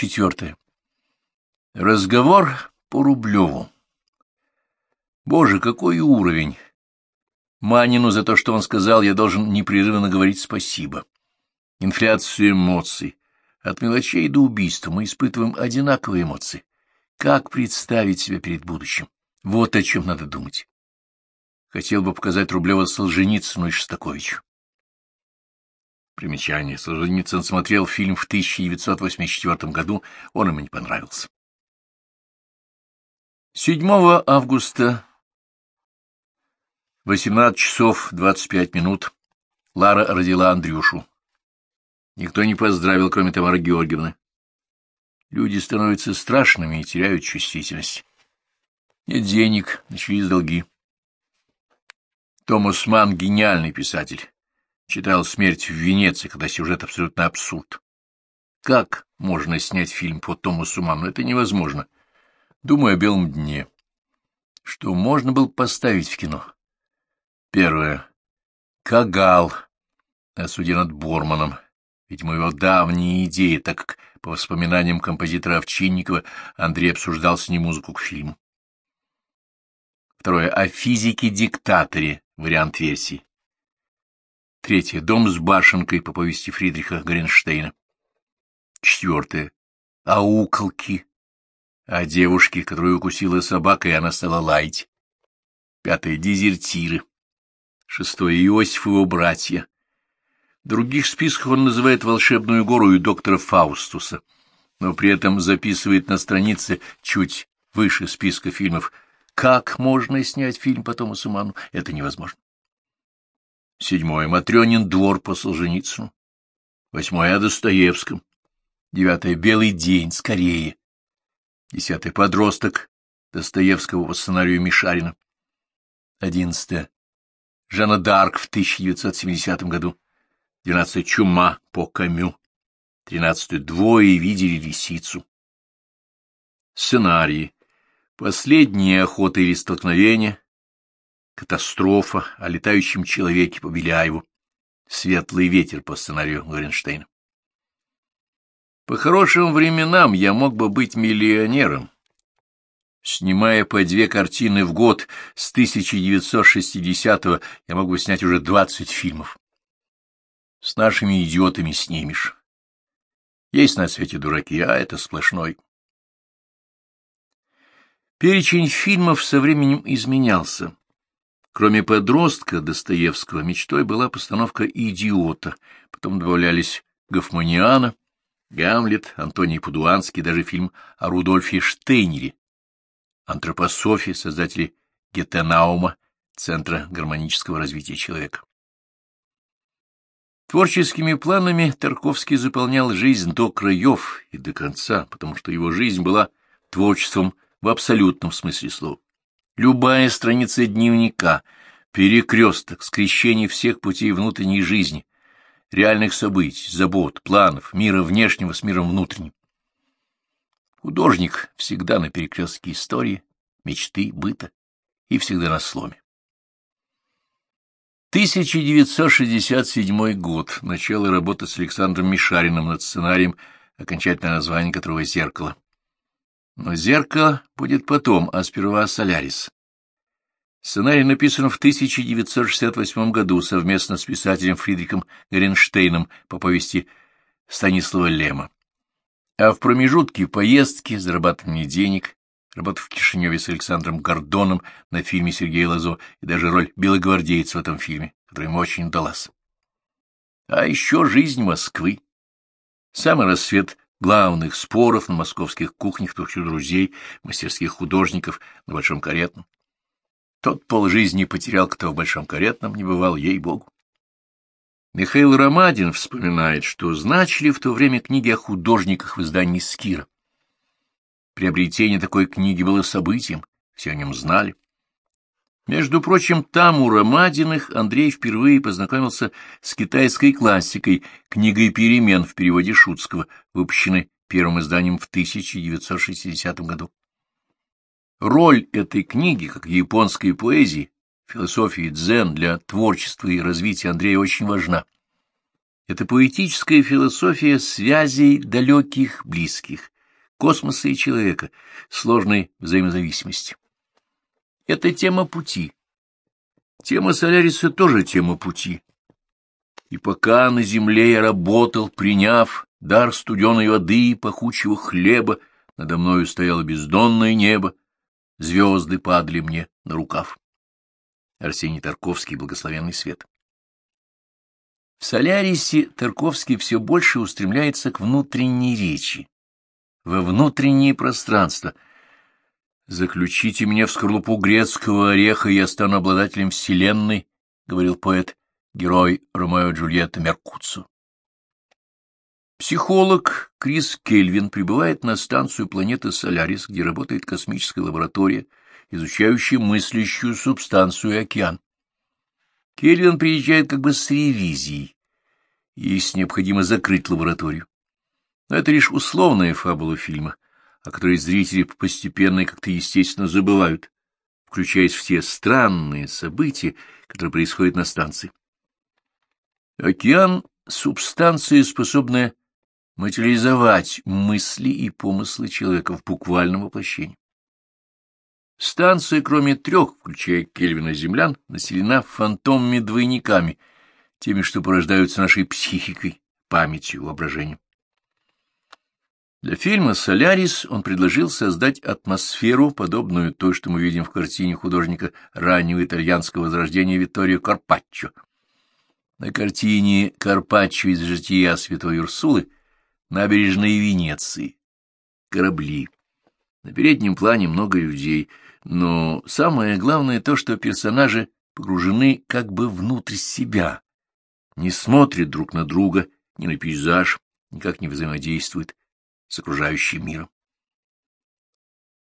Четвертое. Разговор по Рублеву. Боже, какой уровень! Манину за то, что он сказал, я должен непрерывно говорить спасибо. Инфляцию эмоций. От мелочей до убийства мы испытываем одинаковые эмоции. Как представить себя перед будущим? Вот о чем надо думать. Хотел бы показать Рублева Солженицыну и Шостаковичу. Примечание. Солженицын смотрел фильм в 1984 году, он ему не понравился. 7 августа, 18 часов 25 минут, Лара родила Андрюшу. Никто не поздравил, кроме Тамары Георгиевны. Люди становятся страшными и теряют чувствительность. Нет денег, начались долги. Томас Ман — гениальный писатель. Читал «Смерть в Венеции», когда сюжет абсолютно абсурд. Как можно снять фильм по Томасу Ману? Это невозможно. Думаю о белом дне. Что можно было поставить в кино? Первое. Кагал. О над Борманом. Видимо, его давняя идея, так как, по воспоминаниям композитора Овчинникова, Андрей обсуждал с ним музыку к фильму. Второе. О физике-диктаторе. Вариант версии. Третье. Дом с башенкой по повести Фридриха Горенштейна. Четвертое. О уколке. О девушке, которую укусила собака, и она стала лаять. Пятое. Дезертиры. Шестое. Иосиф и его братья. Других списках он называет волшебную гору и доктора Фаустуса, но при этом записывает на странице чуть выше списка фильмов «Как можно снять фильм по Томасу Ману?» Это невозможно. Седьмое. Матрёнин двор по Солженицыну. Восьмое. О Достоевском. Девятое. Белый день. Скорее. Десятое. Подросток. Достоевского по сценарию Мишарина. Одиннадцатое. Жанна Дарк в 1970 году. Двенадцатое. Чума по Камю. Тринадцатое. Двое видели лисицу. Сценарии. Последние охоты или столкновения Катастрофа о летающем человеке по Беляеву. Светлый ветер по сценарию Лоренштейна. По хорошим временам я мог бы быть миллионером. Снимая по две картины в год с 1960-го, я мог бы снять уже 20 фильмов. С нашими идиотами снимешь. Есть на свете дураки, а это сплошной. Перечень фильмов со временем изменялся. Кроме подростка Достоевского, мечтой была постановка «Идиота», потом добавлялись «Гофманиана», «Гамлет», Антоний Пудуанский, даже фильм о Рудольфе Штейнере, антропософии, создатели Гетенаума, Центра гармонического развития человека. Творческими планами Тарковский заполнял жизнь до краев и до конца, потому что его жизнь была творчеством в абсолютном смысле слова. Любая страница дневника, перекресток, скрещение всех путей внутренней жизни, реальных событий, забот, планов, мира внешнего с миром внутренним. Художник всегда на перекрестке истории, мечты, быта и всегда на сломе. 1967 год. Начало работы с Александром Мишариным над сценарием, окончательное название которого «Зеркало». Но зеркало будет потом, а сперва Солярис. Сценарий написан в 1968 году совместно с писателем Фридрихом Горенштейном по повести Станислава Лема. А в промежутке поездки, зарабатывание денег, работа в Кишиневе с Александром Гордоном на фильме Сергея Лазо и даже роль белогвардейца в этом фильме, которая ему очень удалась. А еще жизнь Москвы. Самый рассвет главных споров на московских кухнях двух друзей, мастерских художников на Большом Каретном. Тот полжизни потерял, кто в Большом Каретном не бывал, ей-богу. Михаил Ромадин вспоминает, что значили в то время книги о художниках в издании «Скира». Приобретение такой книги было событием, все о нем знали. Между прочим, там у Ромадиных Андрей впервые познакомился с китайской классикой, книгой «Перемен» в переводе Шутского, выпущенной первым изданием в 1960 году. Роль этой книги, как японской поэзии, философии дзен для творчества и развития Андрея очень важна. Это поэтическая философия связей далеких, близких, космоса и человека, сложной взаимозависимости. Это тема пути. Тема Соляриса тоже тема пути. И пока на земле я работал, приняв дар студеной воды и пахучего хлеба, надо мною стояло бездонное небо, звезды падали мне на рукав. Арсений Тарковский, благословенный свет. В Солярисе Тарковский все больше устремляется к внутренней речи, во внутреннее пространство. «Заключите меня в скорлупу грецкого ореха, и я стану обладателем вселенной», — говорил поэт, герой Ромео и Джульетта Меркуцу. Психолог Крис Кельвин прибывает на станцию планеты Солярис, где работает космическая лаборатория, изучающая мыслящую субстанцию океан. Кельвин приезжает как бы с ревизией. Есть необходимо закрыть лабораторию. Но это лишь условная фабула фильма, о которой зрители постепенно и как-то естественно забывают, включаясь в те странные события, которые происходят на станции. Океан — субстанция, способная материализовать мысли и помыслы человека в буквальном воплощении. Станция, кроме трех, включая Кельвина землян, населена фантомами-двойниками, теми, что порождаются нашей психикой, памятью, воображением. Для фильма «Солярис» он предложил создать атмосферу, подобную той, что мы видим в картине художника раннего итальянского возрождения Витторио Карпаччо. На картине Карпаччо из жития святой Урсулы набережные Венеции, корабли. На переднем плане много людей, но самое главное то, что персонажи погружены как бы внутрь себя, не смотрят друг на друга, ни на пейзаж, никак не взаимодействуют с окружающим миром.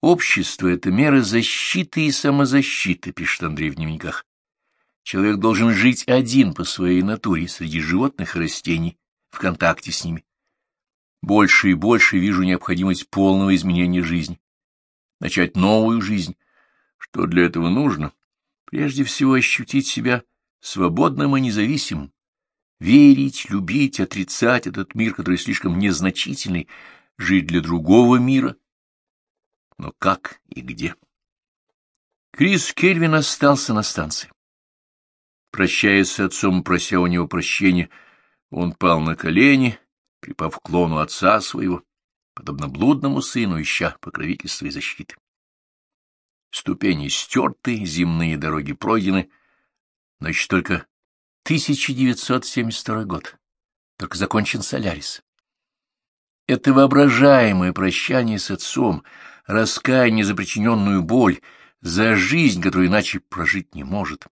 Общество — это мера защиты и самозащиты, пишет Андрей в дневниках. Человек должен жить один по своей натуре, среди животных и растений, в контакте с ними больше и больше вижу необходимость полного изменения жизни. Начать новую жизнь. Что для этого нужно? Прежде всего ощутить себя свободным и независимым. Верить, любить, отрицать этот мир, который слишком незначительный, жить для другого мира. Но как и где? Крис Кельвин остался на станции. Прощаясь с отцом, прося у него прощения, он пал на колени припав к клону отца своего, подобно блудному сыну, ища покровительства и защиты. Ступени стерты, земные дороги пройдены, еще только 1972 год, только закончен Солярис. Это воображаемое прощание с отцом, раскаяние за причиненную боль, за жизнь, которую иначе прожить не может.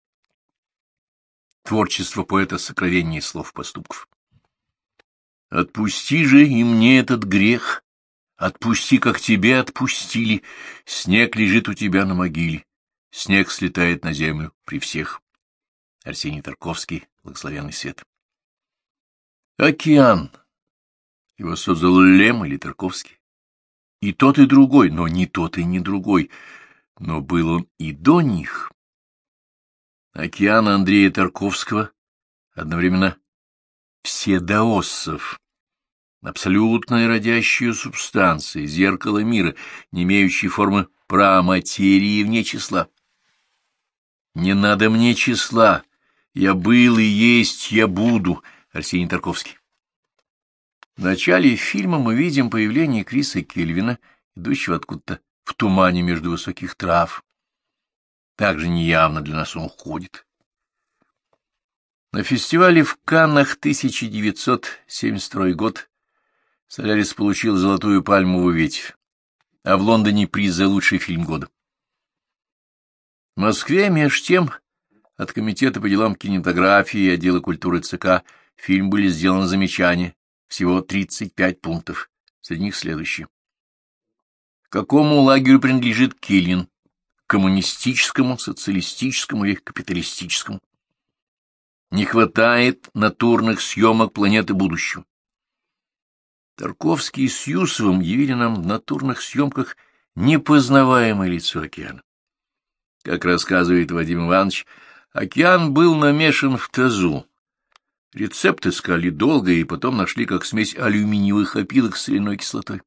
Творчество поэта сокровеннее слов поступков. Отпусти же и мне этот грех, отпусти, как тебе отпустили. Снег лежит у тебя на могиле, снег слетает на землю при всех. Арсений Тарковский, благословенный свет. Океан. Его создал Лем или Тарковский. И тот, и другой, но не тот и не другой. Но был он и до них. Океан Андрея Тарковского одновременно все даоссов, абсолютная родящая субстанция, зеркало мира, не имеющая формы праматерии вне числа. «Не надо мне числа, я был и есть, я буду», Арсений Тарковский. В начале фильма мы видим появление Криса Кельвина, идущего откуда-то в тумане между высоких трав. Также неявно для нас он уходит. На фестивале в Каннах 1972 год Солярис получил золотую пальмовую ветвь, а в Лондоне приз за лучший фильм года. В Москве, меж тем, от Комитета по делам кинематографии и отдела культуры ЦК фильм были сделаны замечания, всего 35 пунктов, среди них следующие. Какому лагерю принадлежит Киллин? Коммунистическому, социалистическому или капиталистическому? Не хватает натурных съемок планеты будущего. Тарковский с Юсовым явили нам в натурных съемках непознаваемое лицо океана. Как рассказывает Вадим Иванович, океан был намешан в тазу. Рецепт искали долго и потом нашли как смесь алюминиевых опилок с соляной кислотой.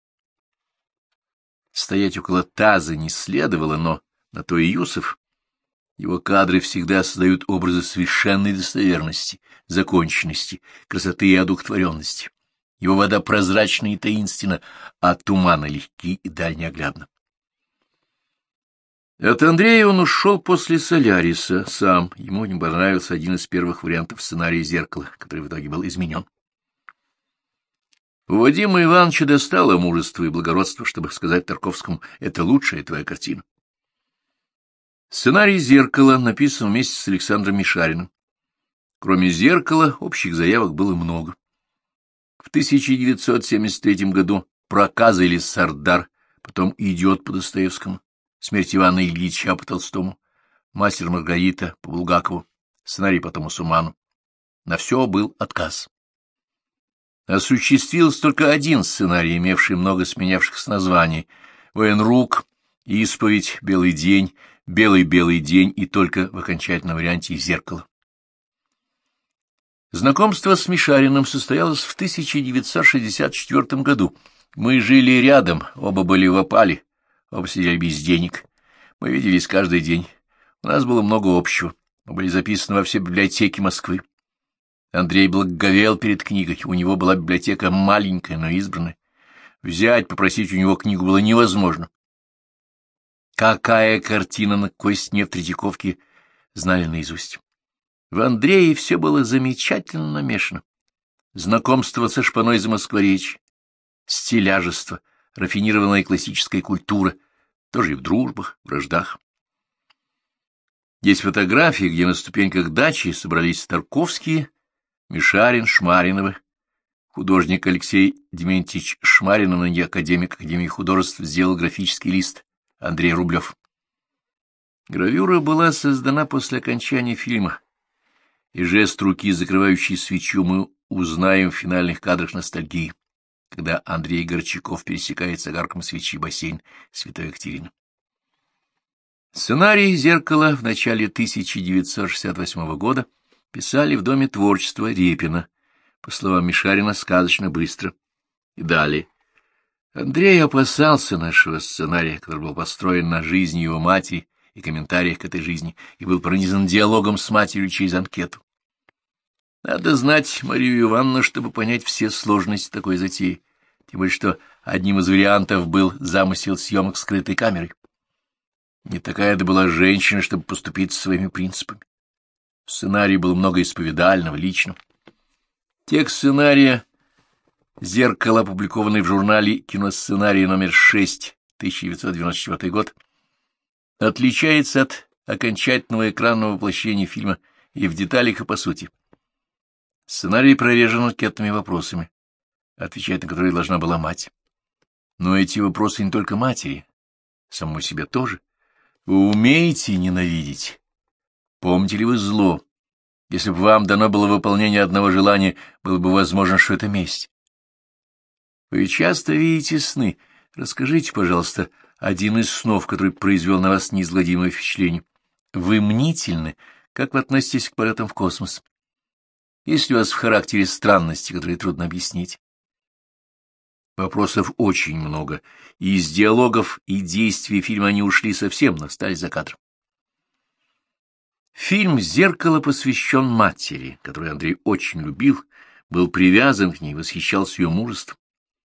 Стоять около таза не следовало, но на то и Юсов. Его кадры всегда создают образы совершенной достоверности, законченности, красоты и одухотворенности. Его вода прозрачна и таинственна, а туманы легки и дальнеоглядны. От Андрея он ушел после «Соляриса» сам. Ему не понравился один из первых вариантов сценария «Зеркала», который в итоге был изменен. У Вадима Ивановича достало мужество и благородство, чтобы сказать Тарковскому «это лучшая твоя картина». Сценарий «Зеркала» написан вместе с Александром Мишариным. Кроме «Зеркала» общих заявок было много. В 1973 году проказали Сардар, потом «Идиот» по Достоевскому смерть Ивана Ильича по Толстому, мастер Маргарита по Булгакову, сценарий по Томасу. На все был отказ. Осуществился только один сценарий, имевший много сменявшихся названий — «Военрук», «Исповедь», «Белый день», «Белый-белый день» и только в окончательном варианте «Зеркало». Знакомство с Мишариным состоялось в 1964 году. Мы жили рядом, оба были в опале, Оба сидели без денег. Мы виделись каждый день. У нас было много общего. Мы были записаны во все библиотеки Москвы. Андрей благоговел перед книгой. У него была библиотека маленькая, но избранная. Взять, попросить у него книгу было невозможно. Какая картина на какой стене в Третьяковке знали наизусть. В Андрее все было замечательно намешано. Знакомство со шпаной за Москворечь, стиляжество — рафинированная классическая культура, тоже и в дружбах, враждах. Есть фотографии, где на ступеньках дачи собрались Тарковские, Мишарин, Шмариновы. Художник Алексей Дементьевич Шмаринов, ныне академик Академии художеств, сделал графический лист Андрей Рублев. Гравюра была создана после окончания фильма, и жест руки, закрывающий свечу, мы узнаем в финальных кадрах ностальгии когда Андрей Горчаков пересекает с огарком свечи бассейн Святой Екатерины. Сценарий «Зеркало» в начале 1968 года писали в Доме творчества Репина, по словам Мишарина, сказочно быстро. И далее. Андрей опасался нашего сценария, который был построен на жизни его матери и комментариях к этой жизни, и был пронизан диалогом с матерью через анкету. Надо знать Марию Ивановну, чтобы понять все сложности такой затеи, тем более что одним из вариантов был замысел съемок скрытой камерой. Не такая это была женщина, чтобы поступить своими принципами. В сценарии было много исповедального, личного. Текст сценария «Зеркало», опубликованный в журнале «Киносценарий» номер 6, 1994 год, отличается от окончательного экранного воплощения фильма и в деталях, и по сути. Сценарий прорежен анкетными вопросами, отвечать на которые должна была мать. Но эти вопросы не только матери, самой себе тоже. Вы умеете ненавидеть? Помните ли вы зло? Если бы вам дано было выполнение одного желания, было бы возможно, что это месть. Вы часто видите сны. Расскажите, пожалуйста, один из снов, который произвел на вас неизгладимое впечатление. Вы мнительны, как вы относитесь к полетам в космос? Есть у вас в характере странности, которые трудно объяснить? Вопросов очень много, и из диалогов и действий фильма они ушли совсем, остались за кадром. Фильм «Зеркало» посвящен матери, которую Андрей очень любил, был привязан к ней, восхищался ее мужеством.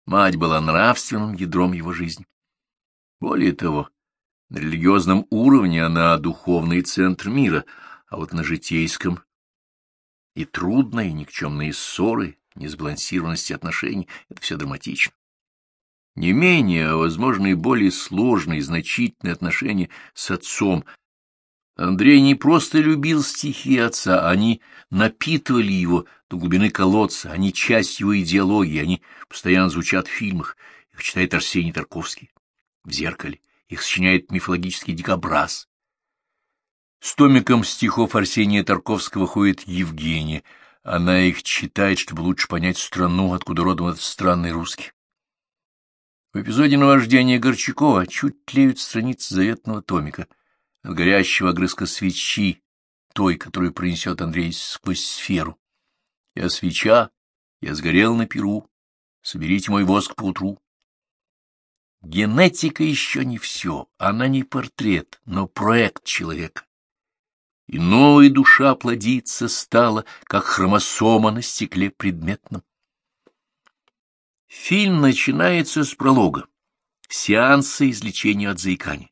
Мать была нравственным ядром его жизни. Более того, на религиозном уровне она духовный центр мира, а вот на житейском и трудные, никчемные ссоры, несбалансированности отношений — это все драматично. Не менее, а, возможно, и более сложные значительные отношения с отцом. Андрей не просто любил стихи отца, они напитывали его до глубины колодца, они часть его идеологии, они постоянно звучат в фильмах, их читает Арсений Тарковский в «Зеркале», их сочиняет мифологический дикобраз, с томиком стихов Арсения Тарковского ходит Евгения. Она их читает, чтобы лучше понять страну, откуда родом этот странный русский. В эпизоде наваждения Горчакова чуть тлеют страницы заветного томика от горящего огрызка свечи, той, которую принесет Андрей сквозь сферу. Я свеча, я сгорел на перу, соберите мой воск поутру. Генетика еще не все, она не портрет, но проект человека. И новая душа плодиться стала, как хромосома на стекле предметном. Фильм начинается с пролога, сеанса излечения от заикания.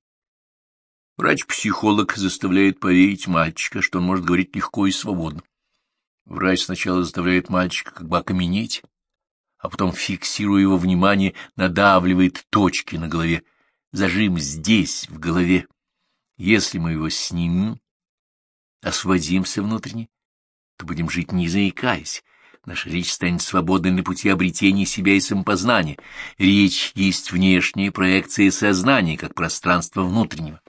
Врач-психолог заставляет поверить мальчика, что он может говорить легко и свободно. Врач сначала заставляет мальчика как бы окаменеть, а потом, фиксируя его внимание, надавливает точки на голове. Зажим здесь, в голове. Если мы его снимем, освободимся внутренне, то будем жить не заикаясь. Наша речь станет свободной на пути обретения себя и самопознания. Речь есть внешняя проекция сознания, как пространство внутреннего.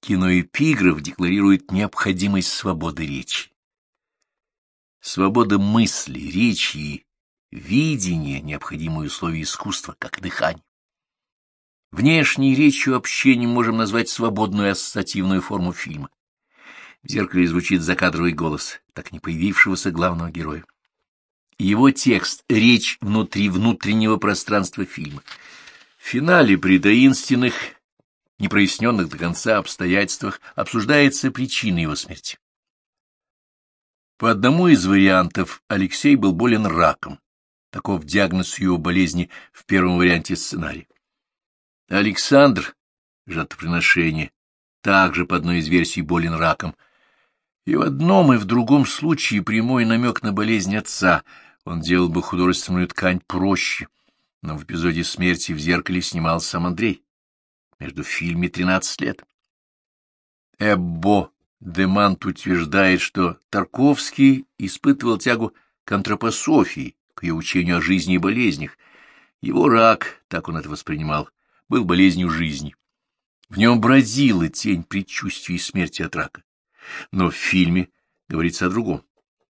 Киноэпиграф декларирует необходимость свободы речи. Свобода мысли, речи и видения — необходимые условия искусства, как дыхание. Внешней речью общения можем назвать свободную ассоциативную форму фильма. В зеркале звучит закадровый голос, так не появившегося главного героя. Его текст — речь внутри внутреннего пространства фильма. В финале при таинственных, непроясненных до конца обстоятельствах обсуждается причина его смерти. По одному из вариантов Алексей был болен раком. Таков диагноз его болезни в первом варианте сценария. Александр, жертвоприношение, также по одной из версий болен раком. И в одном, и в другом случае прямой намек на болезнь отца. Он делал бы художественную ткань проще, но в эпизоде смерти в зеркале снимал сам Андрей. Между фильме тринадцать лет. Эббо Демант утверждает, что Тарковский испытывал тягу к антропософии, к ее учению о жизни и болезнях. Его рак, так он это воспринимал, был болезнью жизни. В нем бродила тень предчувствий смерти от рака. Но в фильме говорится о другом.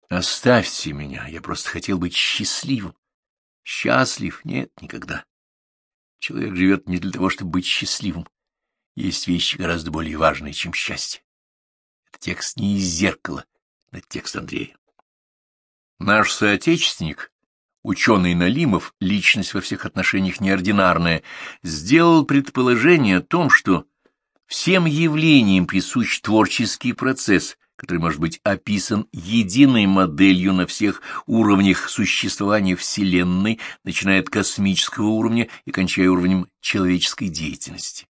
«Оставьте меня, я просто хотел быть счастливым». Счастлив? Нет, никогда. Человек живет не для того, чтобы быть счастливым. Есть вещи гораздо более важные, чем счастье. Текст не из зеркала, это текст Андрея. Наш соотечественник, ученый Налимов, личность во всех отношениях неординарная, сделал предположение о том, что всем явлениям присущ творческий процесс, который может быть описан единой моделью на всех уровнях существования Вселенной, начиная от космического уровня и кончая уровнем человеческой деятельности.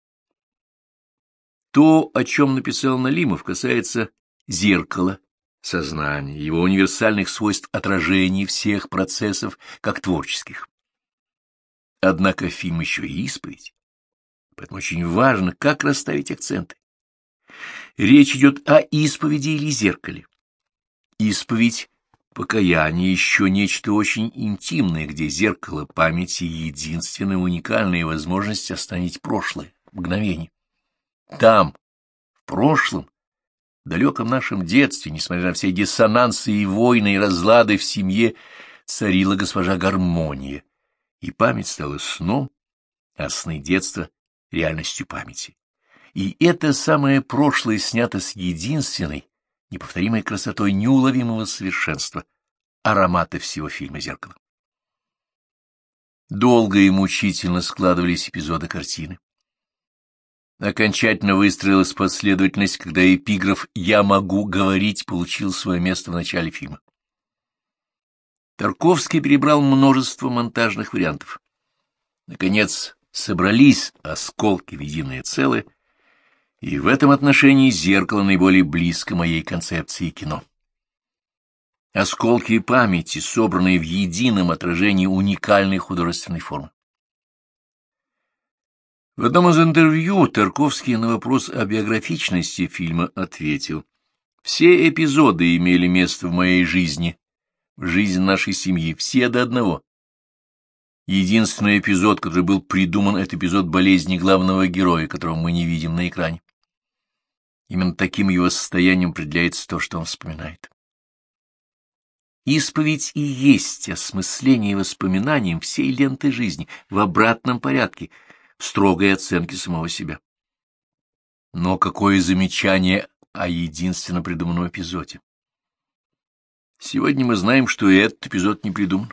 То, о чем написал Налимов, касается зеркала, сознания, его универсальных свойств отражений всех процессов, как творческих. Однако фильм еще и исповедь, поэтому очень важно, как расставить акценты. Речь идет о исповеди или зеркале. Исповедь — покаяние, еще нечто очень интимное, где зеркало памяти — единственная уникальная возможность остановить прошлое, мгновение. Там, в прошлом, в далеком нашем детстве, несмотря на все диссонансы и войны, и разлады в семье, царила госпожа гармония, и память стала сном, а сны детства — реальностью памяти. И это самое прошлое снято с единственной, неповторимой красотой неуловимого совершенства, аромата всего фильма «Зеркало». Долго и мучительно складывались эпизоды картины. Окончательно выстроилась последовательность, когда эпиграф «Я могу говорить» получил свое место в начале фильма. Тарковский перебрал множество монтажных вариантов. Наконец, собрались осколки в единое целое, и в этом отношении зеркало наиболее близко моей концепции кино. Осколки памяти, собранные в едином отражении уникальной художественной формы. В одном из интервью Тарковский на вопрос о биографичности фильма ответил, «Все эпизоды имели место в моей жизни, в жизни нашей семьи, все до одного. Единственный эпизод, который был придуман, это эпизод болезни главного героя, которого мы не видим на экране. Именно таким его состоянием определяется то, что он вспоминает. Исповедь и есть осмысление воспоминанием всей ленты жизни в обратном порядке — строгой оценки самого себя. Но какое замечание о единственно придуманном эпизоде? Сегодня мы знаем, что и этот эпизод не придуман.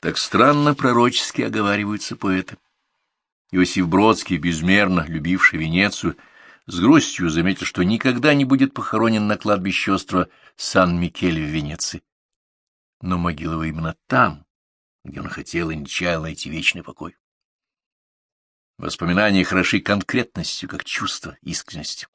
Так странно пророчески оговариваются поэты. Иосиф Бродский, безмерно любивший Венецию, с грустью заметил, что никогда не будет похоронен на кладбище острова Сан-Микель в Венеции. Но могила его именно там, где он хотел и не чаял найти вечный покой. Воспоминания хороши конкретностью, как чувство искренности.